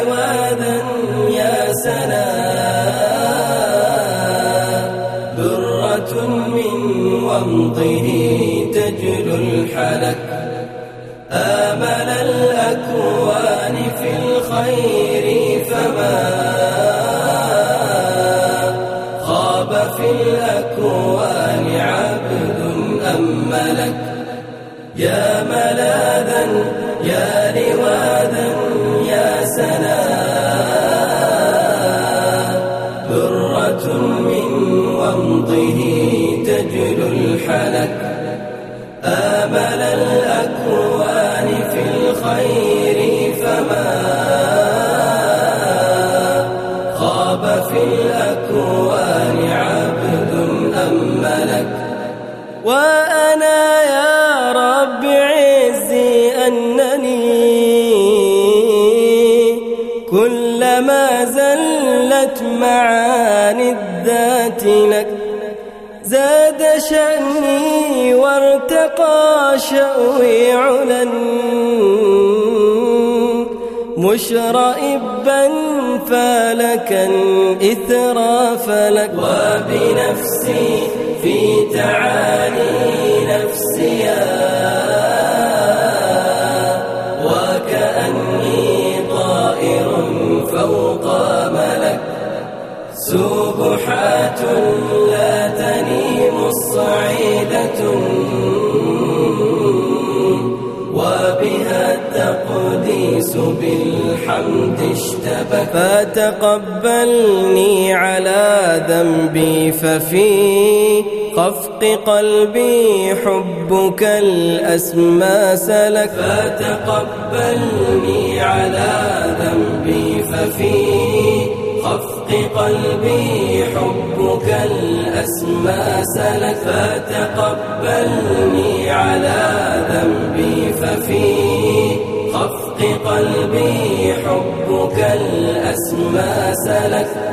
لواذا يا سنا. درة من ومطه تجل الحلك آمل الأكوان في الخير فما خاب في الأكوان عبد أم ملك. يا ملاذا يا لواذا يا سنا. من ومضه تجل الحلك آبل الأكوان في الخير فما خاب في الأكوان عبد أم ملك وأنا يا رب عزي أنني كلما زلت حلت معاني الذات لك. زاد شأني وارتقى شأوي علا مشر إبا فلك الإثرى فلك وبنفسي في تعالي نفسيا وكأني طائر فوق سبحات لا تنيم الصعيدة. وبها التقديس بالحمد اشتبك. فتقبلني على ذنبي ففي خفق قلبي حبك الأسمى سلك. فتقبلني على ذنبي الحق قلبي حبك الأسمى سلفا تقبلني على ذنبي ففي خفق قلبي حبك الأسمى سلفا